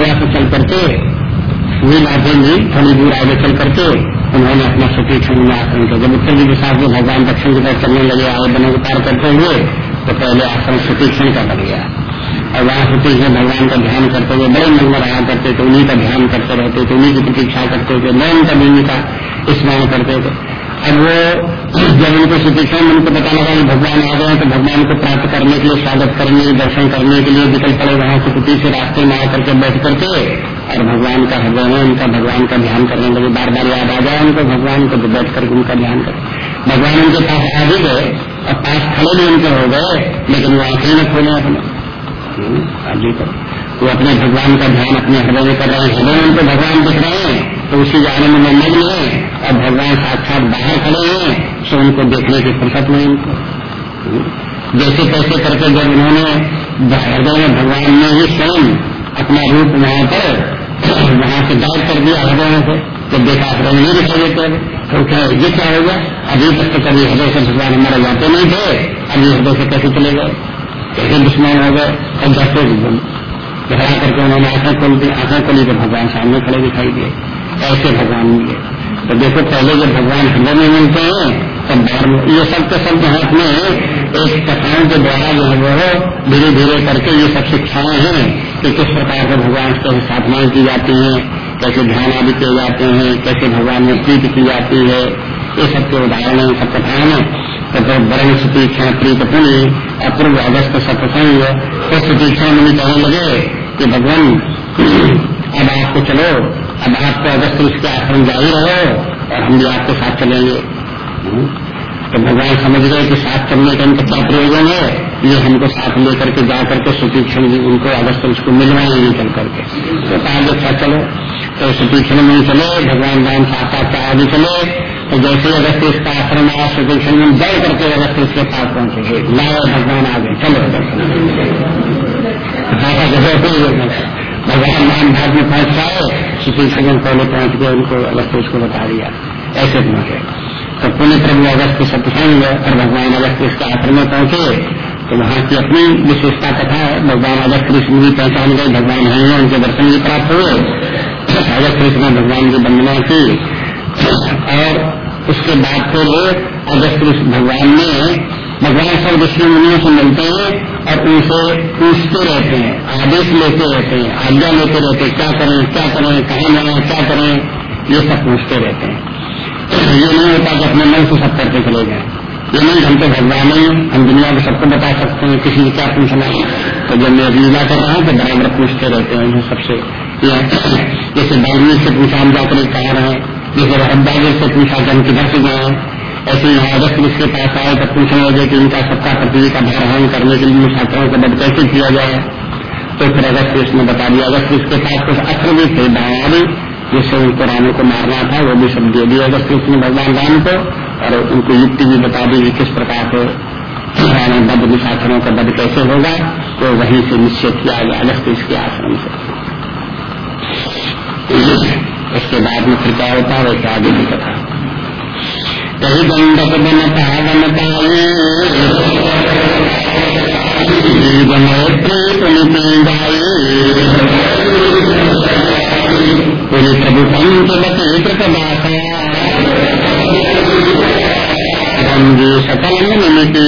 थोड़ा सा चल करके हुई लाभें जी थोड़ी दूर आगे चल करके उन्होंने अपना सुतीक्षण में आश्रम किया। जब उत्तर जी के साथ से भगवान दक्षिण की तरफ़ चलने लगे, आगे बने को पार करते हुए तो पहले आश्रम सुतीक्षण का बन गया। और वहाँ सुतीक्षण भगवान का ध्यान करते हुए बड़े मन में रहा करते थे, उन्हीं का ध्यान करते रहते थे, उन्हीं की प्रतीक्षा करते थे नयन का देवी का स्मरण करते थे। अब वो जब उनको सुतीक्षण उनको पता लगा भगवान आ गए तो भगवान को प्राप्त करने के लिए स्वागत करने दर्शन करने के लिए निकल पड़े वहाँ सुकुटी से रास्ते में आकर के बैठ करके और भगवान का हृदय में उनका भगवान का ध्यान करने लगे। बार बार याद आ जाए उनको भगवान को तो बैठ करके उनका ध्यान कर। भगवान उनके पास आ भी गए और पास खड़े भी उनके हो गए लेकिन वो आँखें न खोले अपने। हम्म, वो अपने भगवान का ध्यान अपने हृदय में कर रहे हैं। हृदय उनको भगवान दिख रहे हैं। तो उसी जाने में मग्न है। और भगवान साक्षात बाहर खड़े हैं सो उनको देखने की फुर्सत नहीं उनको। जैसे कैसे करके जब उन्होंने हृदय में भगवान ने ही स्वयं अपना रूप वहाँ पर, वहाँ से गायब कर दिया हृदय से जब देखा हृदय नहीं दिखाई देते तो क्या ये क्या होगा अभी तक तो कभी हृदय से भगवान हमारे जाते नहीं थे, अभी हृदय से कैसे चले गए? कैसे दुश्मन हो गए? और जैसे घबरा करके उन्होंने आँखें खोल दी, आँखें खोली तो भगवान सामने खड़े दिखाई दिए। ऐसे भगवान मिले तो देखो, पहले जब भगवान हमें नहीं मिलते हैं, तब बाहर ये सब के सब जो है अपने एक कथाओं के द्वारा जो है वो धीरे धीरे करके ये सब शिक्षाएँ हैं कि किस प्रकार से भगवान से साधनाएँ की जाती हैं, कैसे ध्यान आदि किए जाते हैं, कैसे भगवान में प्रीति की जाती है। ये सब के उदाहरण है, सब कथाएँ हैं। तो वर्ण सुतीक्षण प्रीत पुण्य अपूर्व अगस्त सत्संग तो सुतीक्षण मुनि कहने लगे कि भगवान, अब आपको चलो। अब आपको अगस्त उसके आश्रम जारी रहो और हम भी आपके साथ चलेंगे। हम्म। तो भगवान समझ गए कि साथ चलने का इनका क्या प्रयोजन है? ये हमको साथ लेकर के जा करके सुतीक्षण उनको अगस्त उसको मिलवाएँगे चल करके। तो कहा अच्छा चलो। तो सुतीक्षण में चले भगवान राम साक्षात आगे चले। तो जैसे अगस्त इसका आश्रम आया सुतीक्षण में दौड़ करके अगस्त उसके पास पहुँचे। लाओ भगवान आ गए चलो भगवान राम भाग में पहुँच जाए। किसी सगन पहले पहुँच गए, उनको अगस्त उसको बता दिया, ऐसे पहुँचे तो पुण्य प्रभु अगस्त के सत्संग और भगवान अगस्त इसके आश्रम में पहुँचे तो वहाँ की अपनी विशेषता कथा है भगवान अगस्त कृष्ण भी पहचान गए भगवान है उनके दर्शन भी प्राप्त हुए अगस्त कृष्ण ने भगवान की वंदना की, और उसके बाद फिर अगस्त कृष्ण भगवान ने भगवान सब ऋषि मुनियों से मिलते हैं और उनसे पूछते रहते हैं, आदेश लेते रहते हैं, आज्ञा लेते रहते हैं, क्या करें क्या करें, कहाँ जाए क्या करें, ये सब पूछते रहते हैं। ये नहीं होता कि अपने मन से सब करके चले गए ये नहीं हम तो भगवान ही, हम दुनिया को सबको बता सकते हैं, किसी को क्या पूछना है। तो जब मैं लीला कर रहा हूँ तो बराबर पूछते रहते हैं उन्हें सबसे। जैसे बालवीर से पूछा, हम जाकर कहा रहे जैसे रहबागिर से पूछा कि हम किधर से गए ऐसे अगस्त उसके पास आए तो पूछने लगे कि इनका सबका पृथ्वी का भारहन करने के लिए छात्रों का बद कैसे किया जाए? तो फिर अगस्त उसने बता दिया, अगस्त उसके पास कुछ अस्त्र भी थे दाया भी, जिससे उनको रामों को मारना था, वो भी सब दे दिया। अगस्त उसने भगवान राम को और उनको युक्ति भी बता दी कि किस प्रकार से रावण बद निशाचरों का बद कैसे होगा तो वहीं से निश्चय किया गया अगस्त इसके आश्रम से। इसके बाद में फिर क्या होता है, वैसे आगे की कथा। कही दंडक बन पावन पाए पूरी प्रभु पंच बते कृतदासा गंगे सकल निमिति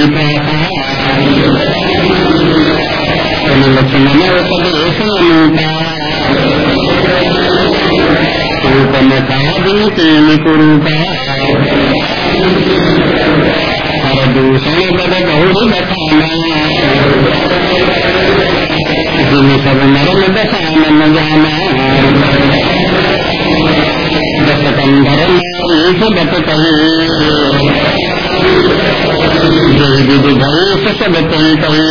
लक्ष्मण उपदेश अनुता रूपम का कुरूपा प्रदूषण पद बहु बखाना जिन सब नरम दशानन जाना दस कंधर नारी बत कहे विधि भय सब कही कहे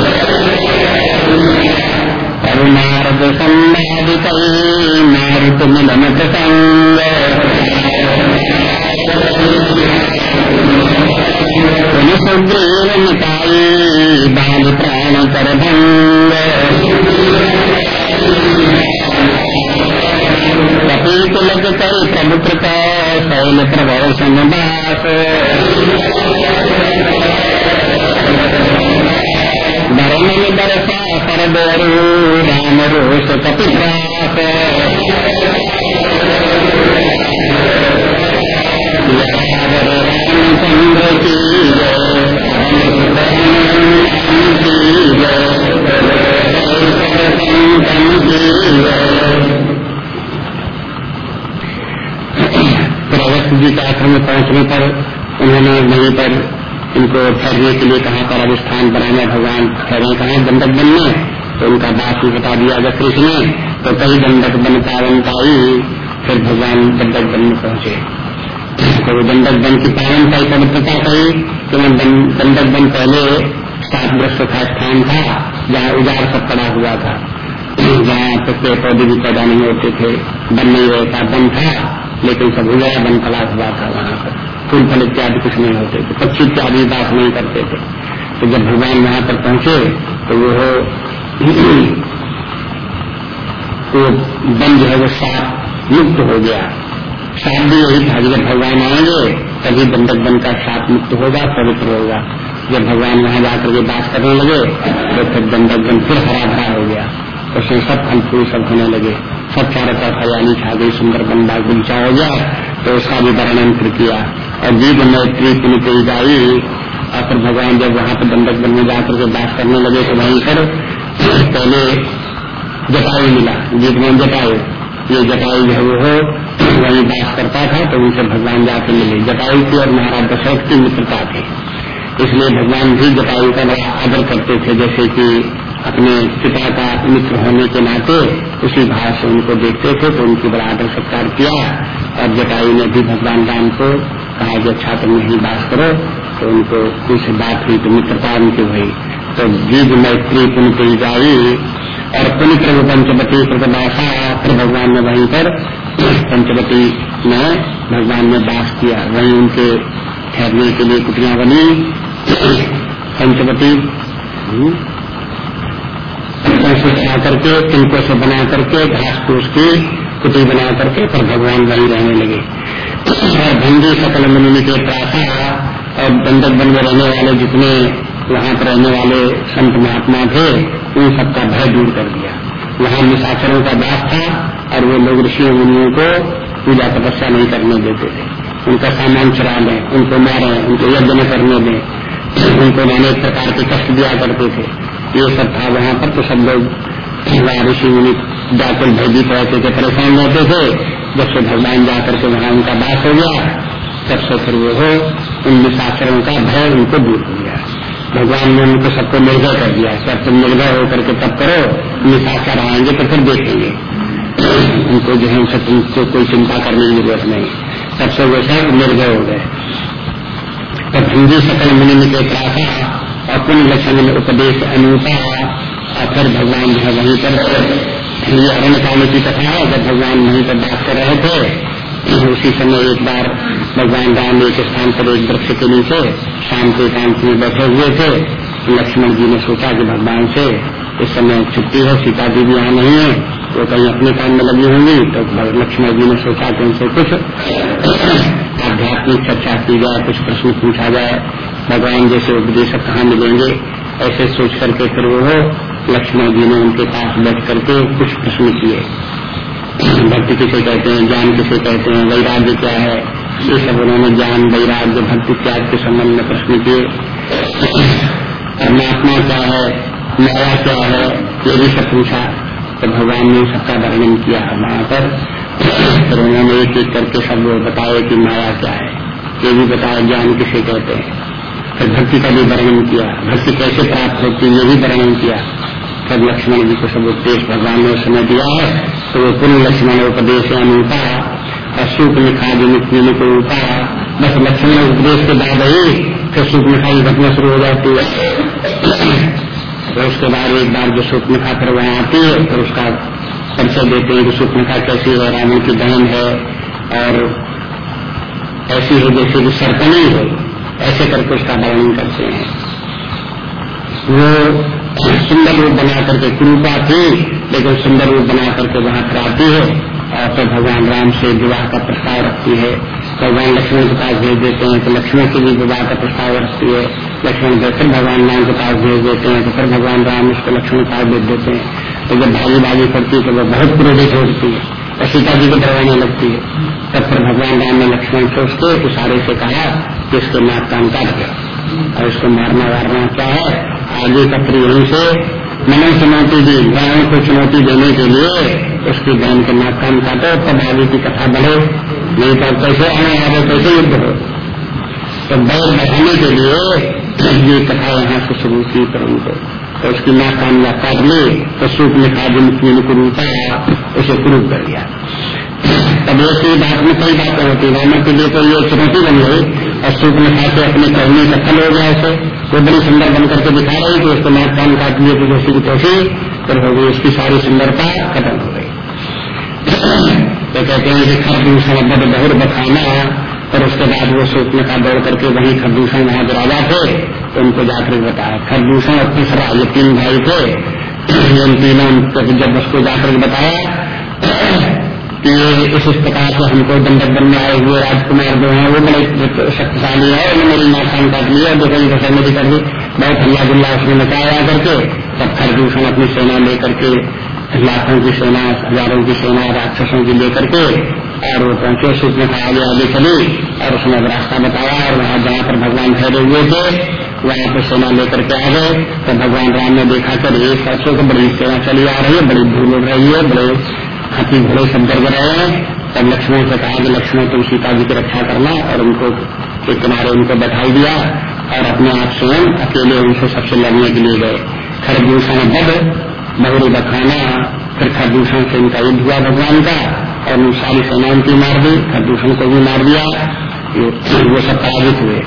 नारद संवादित मारुत मिलन प्रसंग सुग्रीव बाल प्राण कर भंग कपी तिलक कर प्रभुत्र का शैल प्रभव संवास धर्म दर्शा पर डोरू राम रोष कपित्रास रामचंद्र जी के आश्रम पहुँचने पर, उन्होंने वहीं पर इनको ठहरने के लिए कहा पर अब स्थान बनाना, भगवान ठहरे कहा? दंडक बन में तो उनका बात भी बता दिया जब कृष्ण ने तो कई दंडक बन पावन पाई फिर भगवान दंडक बन पहुँचे। तो वो दंडक बन की पावन पाई पवित्रता कही कि मैं बन पहले सात वर्ष का स्थान था, जहाँ उजाड़ सब पड़ा हुआ था। जहाँ पेड़ पौधे भी पैदा नहीं होते थे, बन नहीं रहता बन था। लेकिन सब उजाड़ा बन पड़ा हुआ था वहाँ पर फूल, फल इत्यादि कुछ नहीं होते थे। पक्षी इत्यादि बात नहीं करते थे। तो जब भगवान वहाँ पर पहुँचे तो वो तो बन जो है, वो साप मुक्त हो गया। साप भी यही था, जब भगवान आएँगे, तभी बंधक बन का साप मुक्त होगा, पवित्र होगा। जब भगवान वहाँ जाकर के बात करने लगे तो फिर बंधक बन, फिर हरा भरा हो गया। उसमें सब फल फूल सब होने लगे। सब चारों तरफ़ हरियाली छा गई, सुंदर बंदा गुलचा हो गया तो उसका भी वर्णन फिर किया। और जीव मैत्री पुनित जाई और फिर भगवान जब वहाँ पर दंडक बन में जाकर के बात करने लगे तो वहीं पर पहले जटायु मिला। गीत में जटायु? ये जटायु जो है वो वही बात करता था तो उनसे भगवान जाके मिले। जटायु की और महाराज दशरथ की मित्रता थी। इसलिए भगवान भी जटायु का बड़ा आदर करते थे, जैसे कि अपने पिता का मित्र होने के नाते उसी भाव से उनको देखते थे तो उनकी बड़ा आदर सत्कार किया। और जटायु ने भी भगवान राम को कहा कि अच्छा तुम यही बात करो तो उनको कुछ बात हुई तो मित्रता उनकी हुई। तो जीव मैत्री पुण्य जाई और पुण्य प्रभु पंचवती प्रतिभाषा फिर भगवान ने वहीं पर पंचवती में भगवान ने बास किया। वहीं उनके ठहरने के लिए कुटिया बनी। पंचवती हम्म, से करके तिनकों से बना करके घास फूस की कुटी बना करके पर भगवान वही रहने लगे। और सकल मुनि के प्राथा और दंडक बन में रहने वाले जितने वहाँ पर रहने वाले संत महात्मा थे, उन सबका भय दूर कर दिया। वहाँ निशाचरों का दास था और वो लोग ऋषि मुनियों को पूजा तपस्या नहीं करने देते थे। उनका सामान चुरा लें, उनको मारे, उनको यज्ञ करने दें, उनको अनेक प्रकार के कष्ट दिया करते थे। ये सब था वहाँ पर तो सब लोग ऋषि मुनि जाकर भयभीत रहते थे परेशान रहते थे। जब से भगवान जाकर के वहाँ उनका बास हो गया, तब से फिर वो हो उन निशाचरों का भय उनको दूर हो गया। भगवान ने उनको सबको निर्भय कर दिया। सब तुम निर्भय होकर के तब करो निशाचर आएँगे तो फिर देखेंगे। उनको जो है, उनसे तुमको कोई चिंता करने की ज़रूरत नहीं। सबसे वो सब निर्भय हो गए। तब हिंदी सकल मुनि के प्राथा अपने लक्षण में उपदेश अनुता और फिर भगवान जो है वहीं पर अरण काल की कथा है, जब भगवान वहीं पर बात कर रहे थे उसी समय एक बार भगवान राम एक स्थान पर एक वृक्ष के नीचे शाम के एकांत में बैठे हुए थे। लक्ष्मण जी ने सोचा कि भगवान से इस समय छुट्टी है, सीता जी भी यहाँ नहीं है, वो कहीं अपने काम में लगी होंगी। तो लक्ष्मण जी ने सोचा कि उनसे कुछ आध्यात्मिक चर्चा की जाए, कुछ प्रश्न पूछा जाए। भगवान जैसे उपदेशक कहाँ मिलेंगे? ऐसे सोच करके फिर वो लक्ष्मण जी ने उनके पास बैठ करके कुछ प्रश्न किए। भक्ति किसे कहते हैं? ज्ञान किसे कहते हैं? वैराग्य क्या है? ये सब उन्होंने ज्ञान, वैराग्य, भक्ति, त्याग के संबंध में प्रश्न किए। परमात्मा क्या है? माया क्या है? ये भी सब पूछा। तो भगवान ने सबका वर्णन किया वहाँ पर। फिर उन्होंने एक एक करके सब बताया कि माया क्या है। ये भी बताया, ज्ञान किसे कहते हैं? फिर भक्ति का भी वर्णन किया, भक्ति कैसे प्राप्त होती है, ये भी वर्णन किया। तब लक्ष्मण जी को सब उपदेश भगवान ने समय दिया है तो वो पुण्य लक्ष्मण उपदेश अनुपा और लिखा जो नित्य को उपा बस लक्ष्मण उपदेश के बाद ही फिर सुख की घटना शुरू हो जाती है। तो उसके बाद एक बार जो सुख लिखा फिर वहाँ आती है, फिर उसका परिचय देते हैं कि सुखनखा कैसी है, रावण की बहन है, और ऐसी है जैसे कि सरकनी हो। ऐसे करके उसका वर्णन करते हैं। वो सुंदर रूप बना करके कुरूपा थी, लेकिन सुंदर रूप बना करके वहाँ पर आती है और फिर भगवान राम से विवाह का प्रस्ताव रखती है। भगवान लक्ष्मण के पास भेज देते हैं तो लक्ष्मण के भी विवाह का प्रस्ताव रखती है। लक्ष्मण फिर भगवान राम के पास भेज देते हैं तो फिर भगवान राम उसको लक्ष्मण के पास भेज देते हैं। तो जब भागी भागी करती है तो वो बहुत क्रोधित होती है। और सीता जी को डरवाने लगती है। तब फिर भगवान राम ने लक्ष्मण से उसके इशारे से कहा कि इसके नाक कान काट गया और इसको मारना वारना क्या है? आगे का यहीं से मैंने चुनौती दी रावण को चुनौती देने के लिए उसकी बहन के नाक कान काटो तब आगे की कथा बढ़े। नहीं तो कैसे आने आगे कैसे युद्ध हो? तो बैल बढ़ाने के लिए ये कथा यहाँ से शुरू की पर उनको तो उसकी नाक या काट ली तो सूख में दिन कुरूपा उसे कुरूप कर दिया। तब ऐसी बात में कई बातें होती। रावण के लिए तो ये चुनौती बन गई और सूख में खा के अपने करने का फल हो गया उसे। वो बड़ी सुंदर बन करके दिखा रही थी। उसको नाक कान काट लिए तो जैसी की तैसी फिर हो गई उसकी सारी सुंदरता खत्म हो गई। तो कहते हैं कि खरदूषण बद बहुत बखाना है और उसके बाद वो सूखने का दौड़ करके वहीं खरदूषण वहाँ राजा थे तो उनको जाकर बताया खरदूषण और तीसरा, ये तीन भाई थे। इन तीनों जब उसको जाकर बताया कि इस प्रकार से हमको दंडक बनने आए हुए राजकुमार जो है, वो बड़े शक्तिशाली है। उन्होंने मेरी नाकाम काट लिया देखो इनको सहमति कर दी बहुत हल्ला गुल्ला उसने मचाया करके तब खरदूषण अपनी सेना लेकर के, लाखों की सेना, हज़ारों की सेना, राक्षसों की लेकर के, और वो पहुँचे सूचना का आगे आगे चली, और उसने रास्ता बताया, और वहाँ जहाँ पर भगवान ठहरे हुए थे, वहाँ पर सेना लेकर के आ गए। तो भगवान राम ने देखा कर एक सरसों को बड़ी सेना चली आ रही है, बड़ी भूल रही है, बड़े हाथी घोड़े सब डर गए हैं, तब लक्ष्मण से कहा कि लक्ष्मण, तुम सीता जी की रक्षा करना और उनको के किनारे उनको बैठाई दिया और अपने आप स्वयं अकेले उनसे सबसे लड़ने के लिए गए। खरदूषण बद, बहुरी बखाना, फिर खरदूषण से उनका युद्ध हुआ भगवान का और उन सारी सेनाओं की मार दी खरदूषण को भी मार दिया। वो सब पराजित हुए।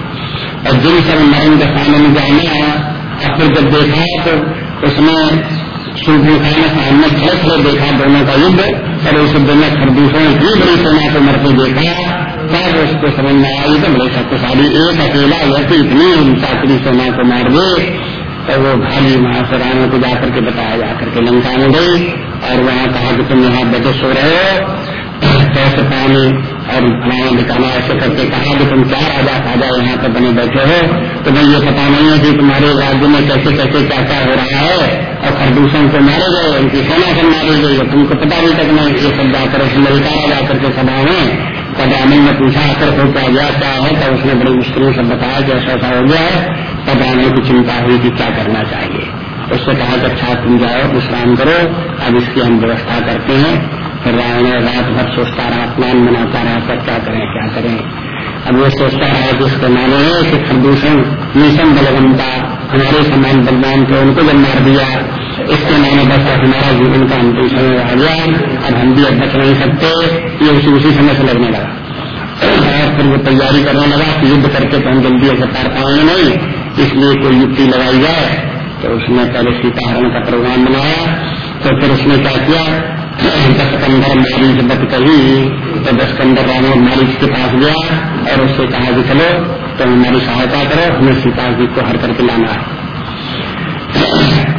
और जिन सब मरण के सामने जाना और फिर जब देखा तो उसमें सूर्य सामने खड़े खड़े देखा दोनों का युद्ध और उस युद्ध में खरदूषण इतनी बड़ी सेना को मरते देखा तब उसको समझ में आया तो बड़े शक्तिशाली एक अकेला व्यक्ति इतनी चाकरी सेना को मार दे तो वो भाली वहाँ से रावण को जाकर के बताया, जाकर के लंका में गई और वहाँ कहा कि तुम यहाँ बैठे सो रहे हो। कैसे पानी और फलाना दिखाना ऐसे करके कहा कि तुम क्या राजा खाजा यहाँ पर बने बैठे हो। तुम्हें ये पता नहीं है कि तुम्हारे राज्य में कैसे कैसे क्या क्या हो रहा है और प्रदूषण को मारे गए, उनकी सेना से मारी गई। है तुमको पता नहीं तक नहीं, ये सब जाकर ललकारा जाकर के सभा में तब आनंद ने पूछा आकर हो क्या गया, क्या है? तब उसने बड़ी मुश्किलों से बताया कि ऐसा ऐसा हो गया है। तब आने की चिंता हुई कि क्या करना चाहिए। उससे कहा कि अच्छा तुम जाओ, विश्राम करो। अब इसकी हम व्यवस्था करते हैं। रावण रात भर सोचता रहा, प्लान बनाता रहा तब क्या करें क्या करें? अब वो सोचता रहा कि उसके है। कि प्रदूषण मिशन बलवंता, हमारे समान बलवान थे, उनको जब मार दिया इसके माने बस हमारा जीवन का अंतिम समय आ गया। अब हम भी अब बच नहीं सकते, ये उसी उसी समय से लगने लगा। फिर वो तैयारी करने लगा कि युद्ध करके तो हम जल्दी ऐसे पार पाएँगे नहीं, इसलिए कोई युक्ति लगाई जाए। तो उसने पहले सीताहरण का प्रोग्राम बनाया तो फिर उसने क्या किया? दसकंदर मारीच बत कही तो दसकंदर रावण मारीच के पास गया और उससे कहा कि चलो तो हमारी सहायता करो हमें सीता जी को हर करके लाना है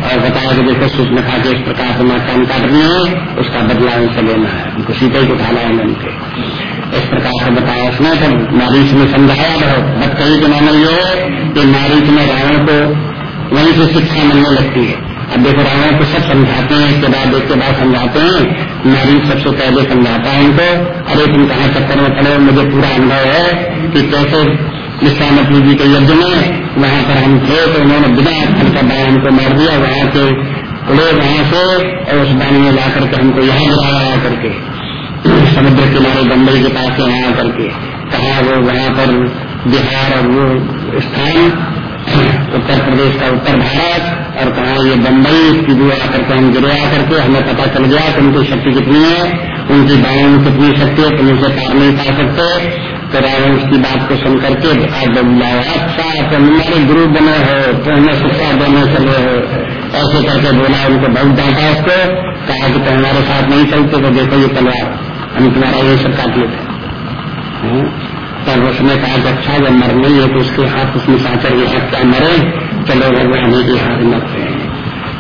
और बताया कि देखो सूचना खा के इस प्रकार से मैं काम काट रही है उसका बदला उनसे लेना है उनको सीता ही उठाना है उनके इस प्रकार से बताया उसने तो मारीच ने समझाया बहुत बत कही के माने ये कि मारीच में रावण को वहीं से शिक्षा मिलने लगती है अब देखो रावण को सब समझाते हैं, इसके बाद एक के बाद समझाते हैं। नारी सबसे पहले समझाता है इनको। अरे तुम कहाँ चक्कर में पड़े मुझे पूरा अनुभव है कि कैसे विश्वामित्री जी के यज्ञ में वहाँ पर हम थे तो उन्होंने बिना फल का बाण हमको मार दिया। वहाँ से उड़े, वहाँ से, और उस बाण में ला करके हमको यहाँ बुलाया करके। समुद्र किनारे बम्बई के पास यहाँ करके। कहा वो वहाँ पर बिहार और वो स्थान, उत्तर प्रदेश का उत्तर भारत और कहा, ये बम्बई इसकी भी आकर के हम आकर के हमें पता चल गया कि उनकी शक्ति कितनी है, उनकी बायों में कितनी शक्ति है, तुम उनसे पार नहीं पा सकते। तो रावण उसकी बात को सुन करके बुलाओ अच्छा तुम हमारे गुरु बने हो तो हमें शिक्षा देने चले हो। ऐसे करके बोला उनको बहुत डांटा उसको, कहा कि तो हमारे साथ नहीं चलते तो देखो ये तलवार, हम तुम्हारा ये सब काट लेते हम्म? तब उसने कहा अच्छा जब मरने है तो उसके हाथ, उसमें साचर के हाथ क्या मरे? चलो भगवान के हाथ मरते हैं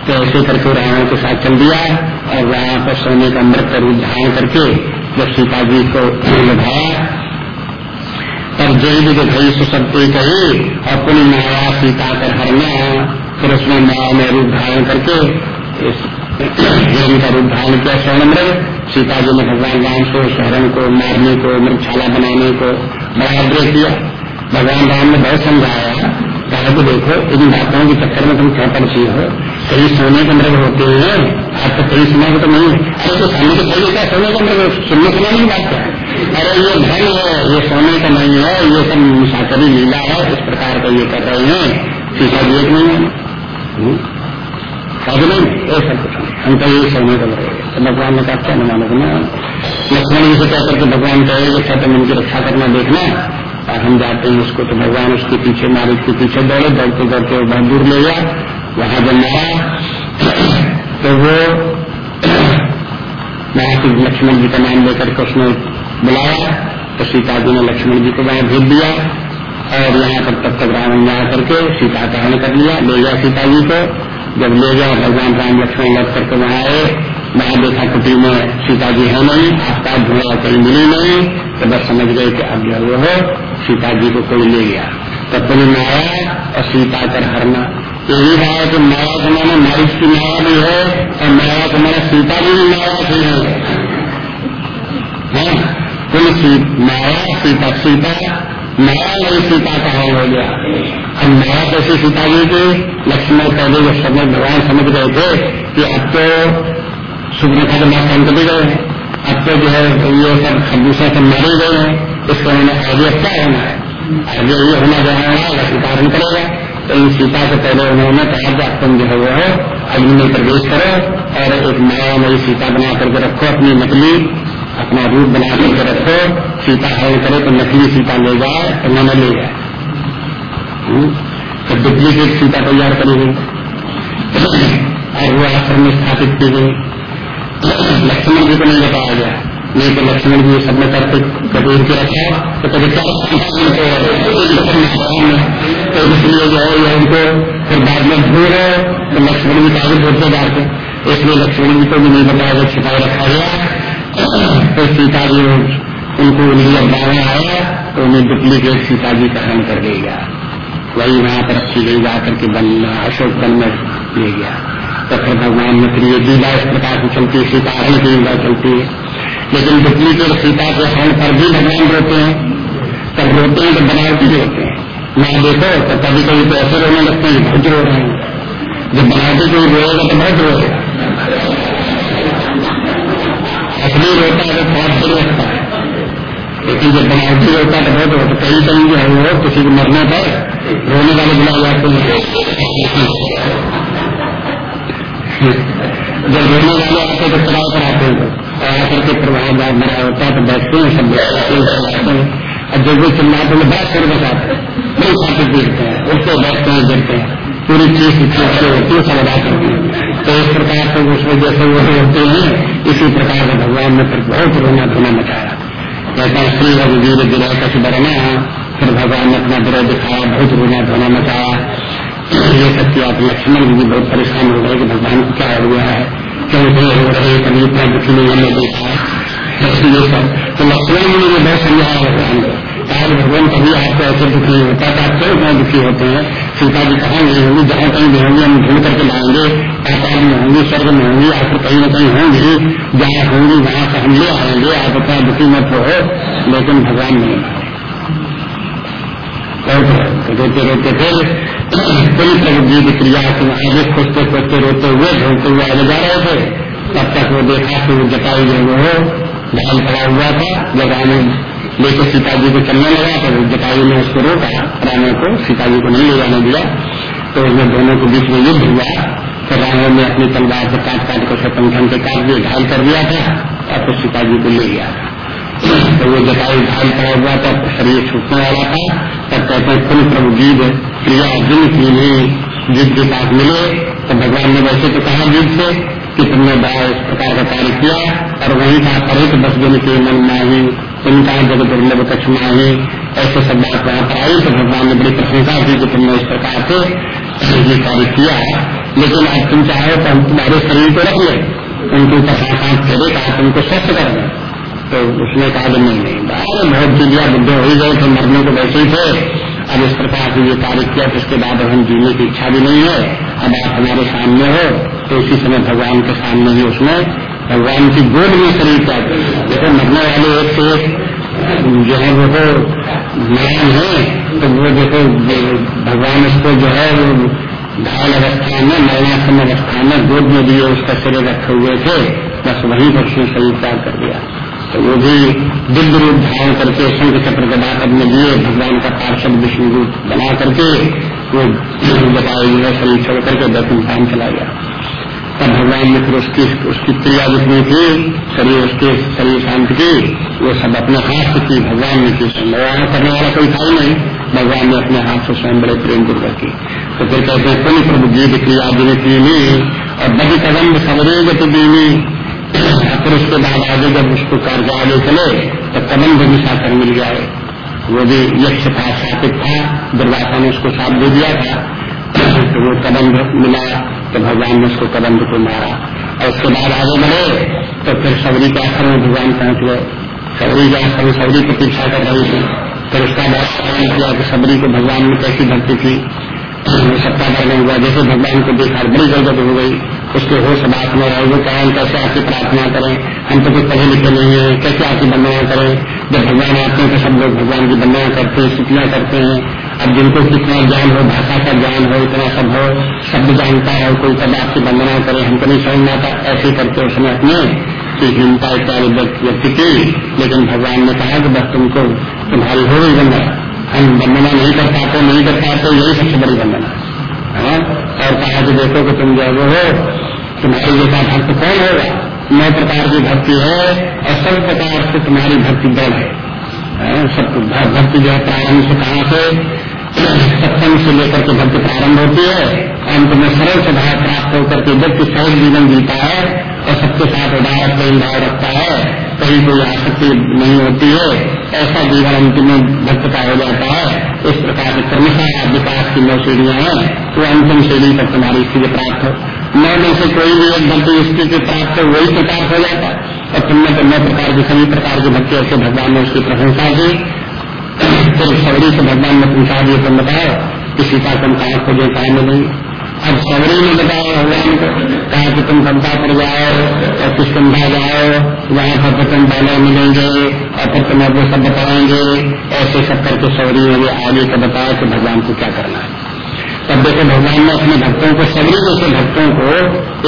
तो ऐसे करके रावण के साथ चल दिया और वहाँ पर सोने का मृत रूप धारण करके जब सीता जी को निभाया तब जय भी भई सुसत्य कही, और पुण्य माया सीता कर हरना। फिर उसने माया में रूप धारण करके हिरण का रूप धारण किया स्वर्ण मृग सीता जी ने भगवान राम को, शहरन को, मारने को, मृगशाला बनाने को बड़ा आग्रह किया। भगवान राम ने बहुत समझाया। कहा कि देखो इन बातों के चक्कर में तुम क्या पड़ती हो, कहीं सोने के मृग होते हैं आप तो कई सुना तो नहीं अरे तो सामने के पहले क्या सोने का मृग सुनने सुना नहीं बात क्या अरे ये धन है, ये सोने का नहीं है, ये सब मुसाकरी लीला है, इस प्रकार का ये कर रहे हैं। सीधा एक नहीं है? सब नहीं ऐसा कुछ हम तो ये सोने का तो भगवान ने कहा, क्या मानो लक्ष्मण जी से कहकर करके भगवान कहेगा अच्छा तुम उनकी रक्षा करना देखना और हम जाते हैं, उसको तो भगवान उसके पीछे मारे के पीछे दौड़े, दौड़ते दौड़ते बहुत दूर ले गया, वहाँ जब मारा तो वो महाराज लक्ष्मण जी का नाम लेकर के उसने बुलाया तो सीता जी ने लक्ष्मण जी को वहाँ भेज दिया, और यहाँ पर तब तक रावण यहाँ करके सीता का हरण कर लिया, ले गया सीता जी को। जब ले गया, भगवान राम लक्ष्मण लग करके वहाँ आए, वहाँ देखा कुटी में सीता जी है नहीं, आसपास ढूंढा कहीं मिली नहीं। तो बस समझ गए कि अब जो वो हो सीता जी को कोई ले गया। तब पुण्य माया और सीता कर हरना। यही रहा है कि माया के माना मारिच की माया भी है और माया के माना सीता जी भी माया की है। कुल माया, सीता सीता, माया नहीं सीता का हाल हो गया। अब माया कैसे सीता जी की? लक्ष्मण पहले जो समय भगवान समझ गए थे कि अब तो सुग्रथा के माता अंत भी गए अब तो जो है, ये सब खबूसा सब मारे गए हैं। इसको उन्होंने आगे क्या होना है? आगे ये होना जो है सीतारण करेगा। तो इन सीता से पहले उन्होंने कहा कि तुम जो है वो अग्नि में प्रवेश करो और एक माया नई सीता बना करके रखो, अपनी नकली, अपना रूप बना करके रखो। सीता हरण करे तो नकली सीता ले जाए तो मैंने ले जाए हम्म? तो डुप्लीकेट सीता तैयार करी गई। और वो आश्रम में स्थापित की गई। लक्ष्मण जी को नहीं बताया गया नहीं तो लक्ष्मण जी सब में करते कबीर के रखा तो कभी क्या तो इसलिए जो है उनको फिर बाद में भूल है। तो लक्ष्मण जी काफ़ी ढूंढते जाते इसलिए लक्ष्मण जी को भी नहीं बताया गया छिपाए रखा गया तो सीता जी उनको उनकी अब्बावा आया तो उन्हें डुप्लीकेट सीता जी का हरण कर गया। वही वहाँ पर रखी गई जाकर के बन, अशोक वन में ले गया। तो फिर भगवान ने फिर ये लीला इस प्रकार की चलती है, सीता हरण की लीला चलती है। लेकिन डुप्लीकेट सीता के हरण पर भी भगवान रोते हैं, तब रोते हैं तो बनावटी रोते हैं। ना देखो तो कभी कभी तो ऐसे रोने लगते हैं, बहुत रो रहे हैं। जब बनावटी कोई रोएगा तो बहुत रोएगा असली रोता है तो बहुत बड़ी रखता है। लेकिन जब बनावटी रोता है तो बहुत कई कहीं कहीं जो है वो किसी को मरने पर रोने वाले बुलाए जाते हैं। जब रोने वाले आते तो चढ़ाव पर आते हैं और आकर के प्रभाव बाद मरा होता है तो बैठते हैं सब बैठते हैं और जब वो चिल्लाते हैं बड़ा कर बताते हैं बड़ी छाती पीटते हैं उठते बैठते हैं गिरते हैं। पूरी चीज़ की चीज़ से होती है सब करती है? तो इस प्रकार से उसमें जैसे वो होते हैं, इसी प्रकार से भगवान ने फिर बहुत रोना धोना मचाया। जैसा श्री रघुवीर विनय कछ बरना फिर भगवान ने अपना विरह दिखाया, बहुत रोना धोना मचाया। ये तो लक्ष्मण जी बहुत परेशान हो गए कि भगवान को क्या हो गया है क्यों हो रहे कभी इतना दुखी नहीं हमने देखा है। ये सब। तो लक्ष्मण जी ने बहुत समझाया भगवान को। कहा भगवान, कभी आपको ऐसे दुखी नहीं होता तो आप क्यों इतना दुखी होते हैं? सीता जी कहा नहीं होंगी, जहाँ कहीं भी होंगी, हम ढूंढ करके लाएँगे। पाताल में होंगी, स्वर्ग में होंगी आखिर कहीं न कहीं होंगी जहाँ होंगी, वहाँ से हम ले आएँगे। आप इतना दुखी मत हो, लेकिन भगवान नहीं। रोते रोते, फिर कोई प्रभु की क्रिया आगे खोजते खोजते रोते हुए ढूंढते हुए आगे जा रहे थे। तब तक वो देखा कि वो जटाई जो वो ढाल खड़ा हुआ था। जब जगाने लेकर सीता जी को चलने लगा तो जटायु ने उसको रोका रावण को सीता जी को नहीं ले जाने दिया। तो उसमें दोनों के बीच में युद्ध हुआ। तो रावण ने अपनी तलवार से काट काट कर पंखन के काट दिए, घायल कर दिया था। और फिर सीता जी को ले गया। तो वो जटायु घायल खड़ा हुआ था, शरीर छूटने वाला था। तब कहते हैं कुल प्रभु, जीव प्रिया जिन की भी जिद के साथ मिले तो भगवान ने वैसे तो कहा जीत से कि तुमने बड़ा इस प्रकार का कार्य किया, और वहीं कहा पढ़े तो दस दिन के मन माही उनका जब दुर्लभ कछ माही, ऐसे सब बात वहाँ पर आई तो भगवान ने बड़ी प्रशंसा की कि तुमने इस प्रकार से ये कार्य किया। लेकिन आज तुम चाहो तो हम तुम्हारे शरीर को रख ले, उनके ऊपर हाथ हाथ कहा तुमको स्वस्थ कर दें तो उसने कहा नहीं नहीं बहुत दिया बुद्धे हो ही गए थे, मरने को वैसे ही थे। अब इस प्रकार से ये कार्य किया तो उसके बाद अब हम जीने की इच्छा भी नहीं है। अब आप हमारे सामने हो तो उसी समय भगवान के सामने ही उसमें, भगवान की गोद में शरीर क्या देखो मरने वाले एक से एक जो है वो तो है तो वो देखो, भगवान उसको जो है घायल अवस्था में मरणासन अवस्था में गोद में दिए उसका शरीर रखे हुए थे, बस वहीं पर उसने शरीर कर दिया। तो वो भी दिव्य रूप धारण करके शंख चक्र गदा में लिए भगवान का पार्षद विष्णु रूप बना करके वो बताए जो है शरीर छोड़ करके दर्शन स्थान चला गया। तब भगवान ने फिर उसकी उसकी क्रिया जितनी थी, शरीर उसके, शरीर शांत की, वो सब अपने हाथ से की भगवान ने की। संभव करने वाला कोई था नहीं। भगवान ने अपने हाथ से स्वयं बड़े प्रेम पूर्वक की तो फिर कहते हैं कुल प्रभु गीत क्रिया दिन की और बड़ी कदम सबरे गति दीनी फिर उसके बाद आगे जब उसको कार्य आगे चले तो कदम भी कर मिल जाए वो भी यक्ष था शापित था, दुर्वासा ने उसको साथ दे दिया था। तो वो कदम मिला तो भगवान ने उसको कदम को मारा। और उसके बाद आगे बढ़े तो फिर सबरी के आखिर में भगवान पहुँच गए। सबरी के आखिर में सबरी प्रतीक्षा कर रही थी। फिर उसका बहुत किया कि सबरी को भगवान ने कैसी भक्ति थी सत्ता करने हुआ। जैसे भगवान को देखा बड़ी गलत हो गई, उसके होश बात में रहे वो कहें कैसे आपकी प्रार्थना करें। हम तो कुछ पढ़े लिखे नहीं है, कैसे आपकी वंदना करें? जब भगवान आते हैं तो सब लोग भगवान की वंदना करते हैं, स्तुतियाँ करते हैं। अब जिनको कितना ज्ञान हो, भाषा का ज्ञान हो, इतना सब हो, शब्द जानता है कोई कब आपकी वंदना करे, हमको नहीं समझ में आता। ऐसे करके उसने अपने की हिंता इत्यादि व्यक्ति की। लेकिन भगवान ने कहा कि बस तुमको तुम्हारी हो गई वंदना हम वंदना नहीं कर पाते, नहीं कर पाते, यही सबसे बड़ी वंदना है और कहा कि देखो कि तुम जो हो, तुम्हारे जैसा भक्त कौन होगा? नौ प्रकार की भक्ति है और सब प्रकार से तुम्हारी भक्ति दल है। सब भक्ति जो है प्रारंभ से कहा से? सत्संग से लेकर के भक्ति प्रारंभ होती है। अंत में सरल स्वभाव प्राप्त होकर के व्यक्ति सरल जीवन जीता है। और सबके साथ उदाहरण प्रेम भाव रखता है कहीं कोई आसक्ति नहीं होती है ऐसा जीवन अंतिम में भक्त का हो जाता है इस प्रकार के क्रमशः विकास की नौ सीढ़ियाँ हैं वो अंतिम सीढ़ी तक तुम्हारी स्थिति प्राप्त हो नौ में से कोई भी एक भक्ति स्थिति प्राप्त हो वही प्रकार हो जाता और तुमने तो नौ प्रकार की सभी प्रकार की भक्ति ऐसे भगवान ने उसकी प्रशंसा की फिर सबरी से भगवान ने पूछा दिए तुम बताओ कि सीता तुम कहा खोजे कहा मिलेंगे अब सबरी ने बताया भगवान को कहा कि तुम कंपा पर जाओ और किसकंधा जाओ, वहाँ पर तो तुम मिलेंगे और फिर तुम्हें वो सब बताएँगे। ऐसे सब करके सबरी ने आगे का बताया कि भगवान को क्या करना है। तब देखो भगवान ने अपने भक्तों को सभी जैसे भक्तों को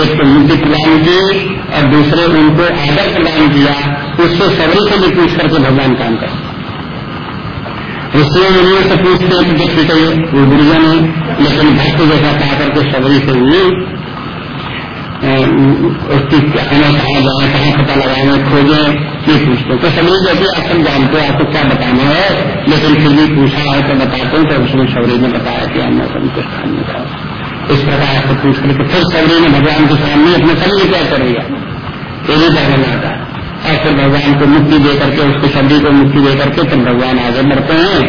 एक तो मुक्ति प्रदान की और दूसरे उनको आदर प्रदान किया। उससे सबरी से भी पूछ करके भगवान काम कर ऋषियों मुनियों से पूछते हैं कि ठीक है वो गुरुजन है लेकिन भक्त जैसा कहा करके सबरी से भी उसकी कहना कहा जाए, कहाँ पता लगाए खोजे ये पूछते तो समझ जैसे आप सब जानते आपको क्या बताना है? लेकिन फिर भी पूछा है तो बताते हैं तो उसने शबरी ने बताया कि हम मौसम के स्थान में था इस प्रकार से पूछ करके फिर शबरी ने भगवान के सामने अपने शरीर क्या करेगा ये भी कहना है। फिर भगवान को मुक्ति दे करके उसके शरीर को मुक्ति दे करके फिर भगवान आगे बढ़ते हैं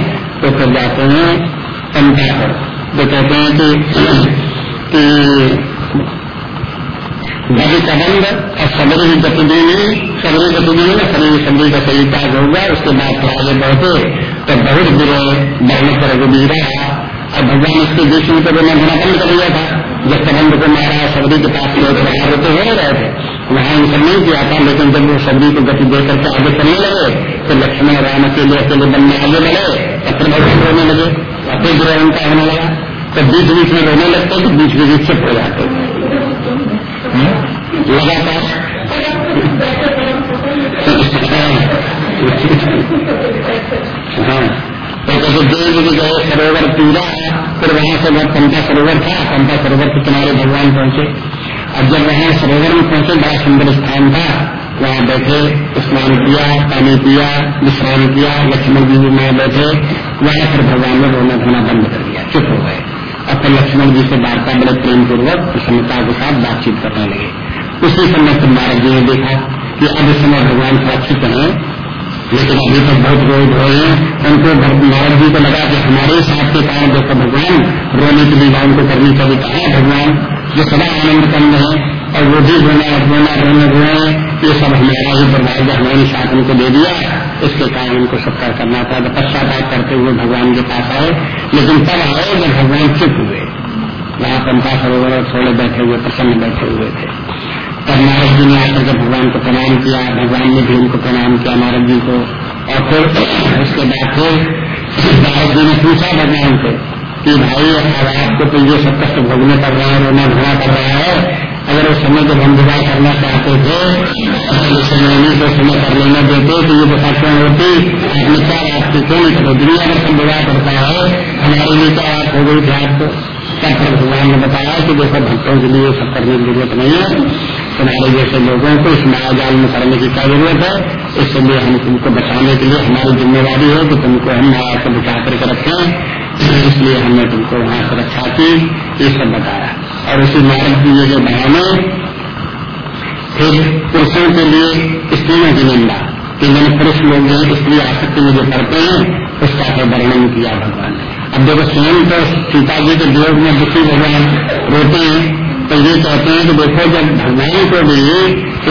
तो फिर जाते हैं पंथा पर जो कहते हैं कि नदी कबंध और सबरी ही गतिविधि सबरी गतिविधि में शरीर शरीर का शरीर त्याग होगा उसके बाद फिर आगे बढ़ते तो बहुत बुरे बढ़ने पर रघुबीरा और भगवान उसके बीच में तो बना बंद कर दिया था। जब कबंध को मारा सबरी के पास लोग बाहर होते हो रहे थे वहाँ उनसे नहीं किया था, लेकिन जब वो सबरी को गति दे करके आगे चलने लगे तो लक्ष्मण राम अकेले अकेले बनने आगे बढ़े फिर भगवान रोने लगे अपने ग्रह उनका होने लगा। तो बीच बीच में रोने लगते तो बीच बीच चुप हो जाते लगातार। हाँ। तो जैसे देव जी गए सरोवर पीरा फिर वहाँ से वह पंपा सरोवर था पंपा सरोवर के किनारे भगवान पहुँचे। अब जब वहाँ सरोवर में पहुँचे, बड़ा सुंदर स्थान था, वहाँ बैठे, स्नान किया, पानी पिया, विश्राम किया, लक्ष्मण जी भी वहाँ बैठे, वहाँ फिर भगवान ने रोना धोना बंद कर दिया, चुप हो गए। और फिर लक्ष्मण जी से वार्ता बड़े प्रेम पूर्वक प्रसन्नता के साथ बातचीत करने लगे। उसी समय फिर नारद जी ने देखा कि अब इस समय भगवान सुरक्षित है, लेकिन अभी तक बहुत रोज रोए उनको नारद जी को लगा कि हमारे साथ के कारण देखो, भगवान रोने की लीलाओं को करनी चाहिए। कहा, भगवान जो सदा आनंद कर है और वो भी रोना रोना रोने रोए ये सब हमारा ही दुर्भाग्य हमारे साथ उनको दे दिया। इसके कारण उनको सब कर करना था। तो पश्चाताप करते हुए भगवान के पास आए। लेकिन तब आए जब भगवान चुप हुए। वहाँ पंपा सरोवर थोड़े बैठे हुए, प्रसन्न बैठे हुए थे। तब नारद जी ने आकर के भगवान को प्रणाम किया। भगवान ने भी उनको प्रणाम किया नारद जी को। और फिर उसके बाद फिर नारद जी ने पूछा भगवान से कि भाई अब आपको तो ये सब कष्ट भोगने पड़ रहा है, रोना धोना पड़ रहा है। अगर उस समय जब हम विवाह करना चाहते थे समय को समय कर लेना देते तो ये बता क्यों होती? आपने क्या बात की? क्यों नहीं? करो दुनिया में सब विवाह करता है। हमारे लिए क्या बात हो गई थी आपको? तब भगवान ने बताया कि देखो, भक्तों के लिए सब करने की ज़रूरत नहीं है। तुम्हारे जैसे लोगों को इस मायाजाल में करने की क्या ज़रूरत है? इसलिए हम तुमको बचाने के लिए हमारी जिम्मेवारी है कि तुमको हम माया से बचा करके रखें। इसलिए हमने तुमको वहाँ से सुरक्षा की ये सब बताया और उसी मार्ग की जो बयाने फिर पुरुषों के लिए स्त्रियों की निंदा। कि मैंने पुरुष लोग जो स्त्री आसक्ति में जो करते हैं, उसका फिर वर्णन किया भगवान ने। अब देखो स्वयं तो सीता जी के वियोग में दुखी भगवान रोते हैं। तो ये कहते हैं कि देखो, जब भगवान को भी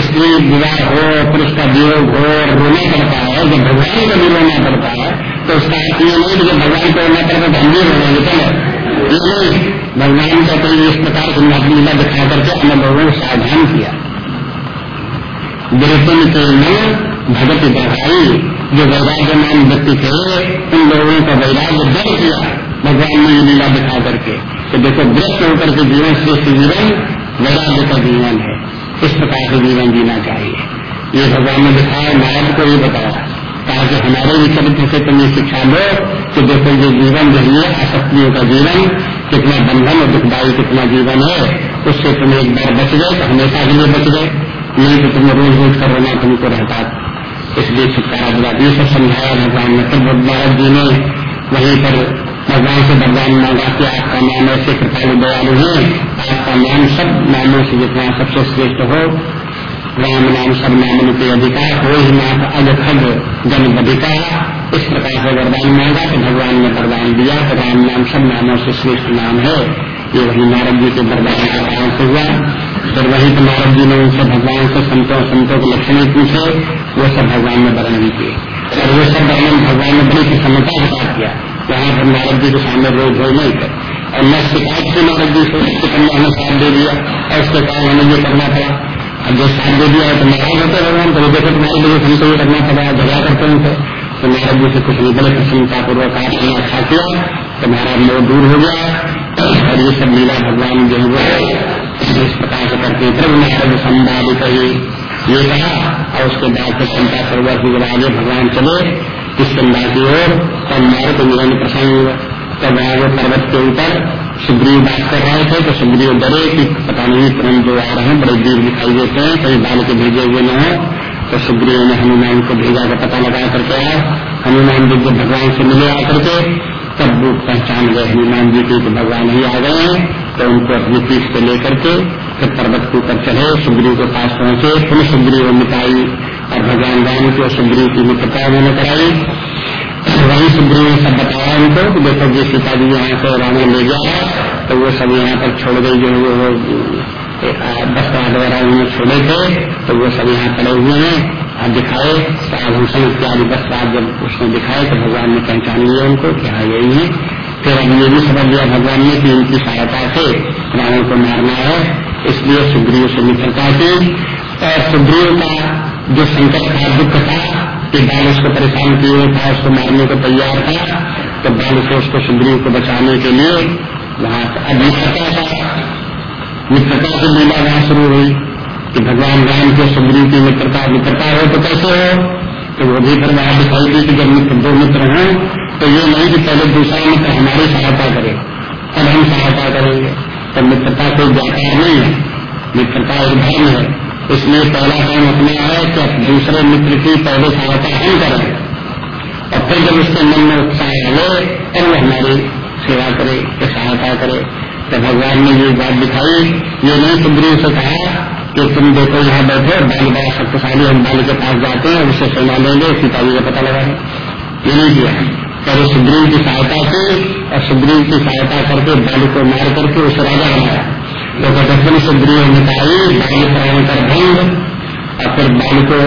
स्त्री विवाह हो, पुरुष का वियोग हो, रोना पड़ता है, जब भगवान को भी रोना पड़ता है तो उसका अर्थ ये नहीं कि भगवान को पड़ता तो हम भी रोना चलो भगवान का कोई इस प्रकार की लीला दिखा करके अपने लोगों को सावधान किया। गिरतन के मन भगत बढ़ाई जो वैराग्यमान व्यक्ति थे, उन लोगों का वैराग्य दर किया, भगवान ने ये लीला दिखा करके। तो देखो, ग्रस्त होकर के जीवन श्रेष्ठ जीवन, वैराग्य का जीवन है। इस प्रकार से जीवन जीना चाहिए। ये भगवान ने दिखाया, नारद को ये बताया। कहा कि हमारे भी चरित्र से तुम ये शिक्षा लो कि देखो ये जीवन जो है, आसक्तियों का जीवन, कितना बंधन और दुखदायी कितना जीवन है उससे तुम एक बार बच गए तो हमेशा के लिए बच गए। नहीं तो तुम्हें रोज रोज कर रोना तुमको रहता। इसलिए छुटकारा दिला ये सब समझाया भगवान ने। फिर भारत जी ने वहीं पर भगवान से भगवान मांगा कि आपका नाम ऐसे कृपालु दयालु है, आपका नाम सब नामों से जितना सबसे श्रेष्ठ हो राम नाम, सब नामन के अधिकार हो ही नाथ अग, खग, जन बधिकार इस प्रकार से वरदान मांगा तो भगवान ने वरदान दिया तो राम नाम, सब नामों से श्रेष्ठ नाम है। ये वही नारद जी के वरदान के कारण से हुआ। फिर वही तो नारद जी ने उनसे भगवान से संतों संतों के लक्षण पूछे, वो सब भगवान ने वर्णन किए। और वो सब वर्णन भगवान ने बड़ी प्रसन्नता के साथ किया। वहाँ पर नारद जी के सामने रोज हो नहीं थे। और मैं शिकायत से नारद जी से हमें साथ दे दिया। और उसके कारण हमें ये करना पड़ा। अब जो साथ दे दिया है तो नाराज़ होते भगवान तो देखो तुम्हारे लिए हमको ये करना पड़ा झगड़ा करते हैं तो नारद जी से कुछ नहीं बड़े प्रसन्नता पूर्वक आपने अच्छा किया। तो तुम्हारा मोह दूर हो गया। और ये सब लीला भगवान जो है इस प्रकार से करते प्रभु नारद संवाद कही ये कहा, और उसके बाद फिर क्षमता सरोवर की जब आगे भगवान चले, इस गंगा की ओर, तब नारद मिलन प्रसंग तब वो पर्वत के ऊपर सुग्रीव बात कर रहे थे तो सुग्रीव डरे कि पता नहीं तुरंत जो आ रहे हैं, बड़े जीव दिखाई देते हैं, कहीं बाल के भेजे हुए न हो। तो सुग्रीव ने हनुमान को भेजा का पता लगा करके आया। हनुमान जी जब भगवान से मिले आकर के, तब वो पहचान गए। हनुमान जी की भगवान ही आ गए हैं तो उनको अपनी पीठ से लेकर के फिर पर्वत के ऊपर चढ़े। सुग्रीव के पास पहुँचे। पुनः सुग्रीव मिटाई और भगवान राम को सुग्रीव की मित्रता उन्होंने कराई। वही सुग्रीव ने सब बताया उनको कि देखो जी सीता जी यहाँ से रावण ले गया है तो वो सब यहाँ पर छोड़ गई जो वो वस्त्र वगैरह उन्होंने छोड़े थे तो वो सब यहाँ पड़े हुए हैं। और दिखाए आभूषण इत्यादि वस्त्र जब उसने दिखाए तो भगवान ने पहचान लिया उनको कि हाँ यही है। फिर अब ये भी समझ लिया भगवान ने कि उनकी सहायता से रावण को मारना है, इसलिए सुग्रीव से मित्रता की और सुग्रीव का जो संकट था दुख था कि बाल उसको परेशान किए था, उसको मारने को तैयार था तो बाल से उसको सुग्रीव को बचाने के लिए वहाँ अब मित्रता था मित्रता की लीला वहाँ शुरू हुई कि भगवान राम के सुग्रीव की मित्रता मित्रता हो तो कैसे हो? तो वो भी फिर वहाँ दिखाई दी कि जब मित्र, दो मित्र हैं तो ये नहीं कि पहले दूसरा मित्र हमारी सहायता करे, तब हम सहायता करेंगे। तो मित्रता कोई व्यापार नहीं है, मित्रता एक धर्म है। इसलिए पहला काम अपना है कि दूसरे मित्र की पहले सहायता हम करें। और फिर जब उसके मन में उत्साह आए तब वो हमारी सेवा करे सहायता करे। तो भगवान ने ये बात दिखाई। ये नहीं सुग्रीव से कहा कि तुम देखो यहाँ बैठे बाल बड़ा शक्तिशाली हम बाल के पास जाते हैं उससे सेना लेंगे सीता जी का पता लगा है ये नहीं किया। पहले सुग्रीव की सहायता की और सुग्रीव की सहायता करके बाल को मार करके उसे राजा बनाया। फिर सुग्रीव निकाली बाल प्राण कर भंग, और फिर बाल को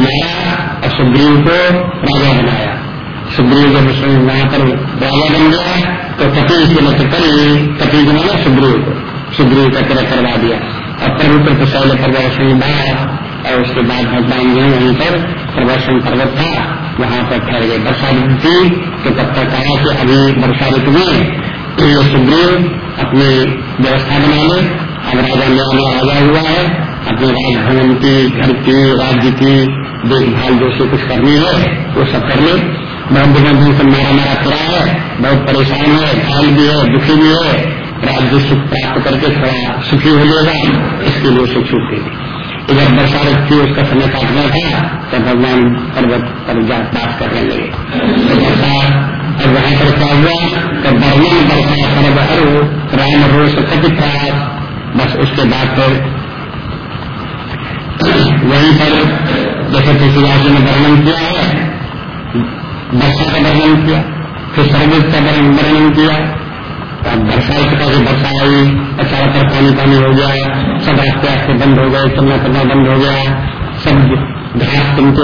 मारा और सुग्रीव को राजा बनाया। सुग्रीव जब वहाँ पर राजा बन गया तो कपी के मत करी कपी जो ना सुग्रीव को। सुग्रीव का तरह करवा दिया। और पवित्र प्रशैल प्रदर्शन बाद और उसके बाद भगवान जी वहीं पर प्रदर्शन पर्वत था, वहाँ पर ठहर गए वर्षा ऋतु थी तो तब तक कहा कि अभी वर्षा ऋतु में ये सुग्रीव अपनी व्यवस्था बना ले, अब राजा नया राजा हुआ है, अपने राजभवन की, घर की, राज्य की देखभाल जो से कुछ करनी है, वो सब कर ले। बहुत दिनों दिन से मारा मारा फिरा है, बहुत परेशान है, घायल भी है, दुखी भी है। राज्य सुख प्राप्त करके थोड़ा सुखी हो जाएगा, इसके लिए सुख सुख इधर वर्षा थी उसका समय काटना था तो भगवान पर्वत पर जा बात करने लगे। तो वर्षा और वहाँ पर क्या हुआ? तो वर्णन वर्षा सर्व हरु राम रोष कति प्रास बस उसके बाद फिर वहीं पर जैसे तुलसीदास जी ने वर्णन किया है, वर्षा का वर्णन किया, फिर सर्विस का वर्णन किया। अब वर्षा इस प्रकार से वर्षा आई, और चारों पानी पानी हो गया, सब रास्ते रास्ते बंद हो गए चलना चलना बंद हो गया। सब घास तुमको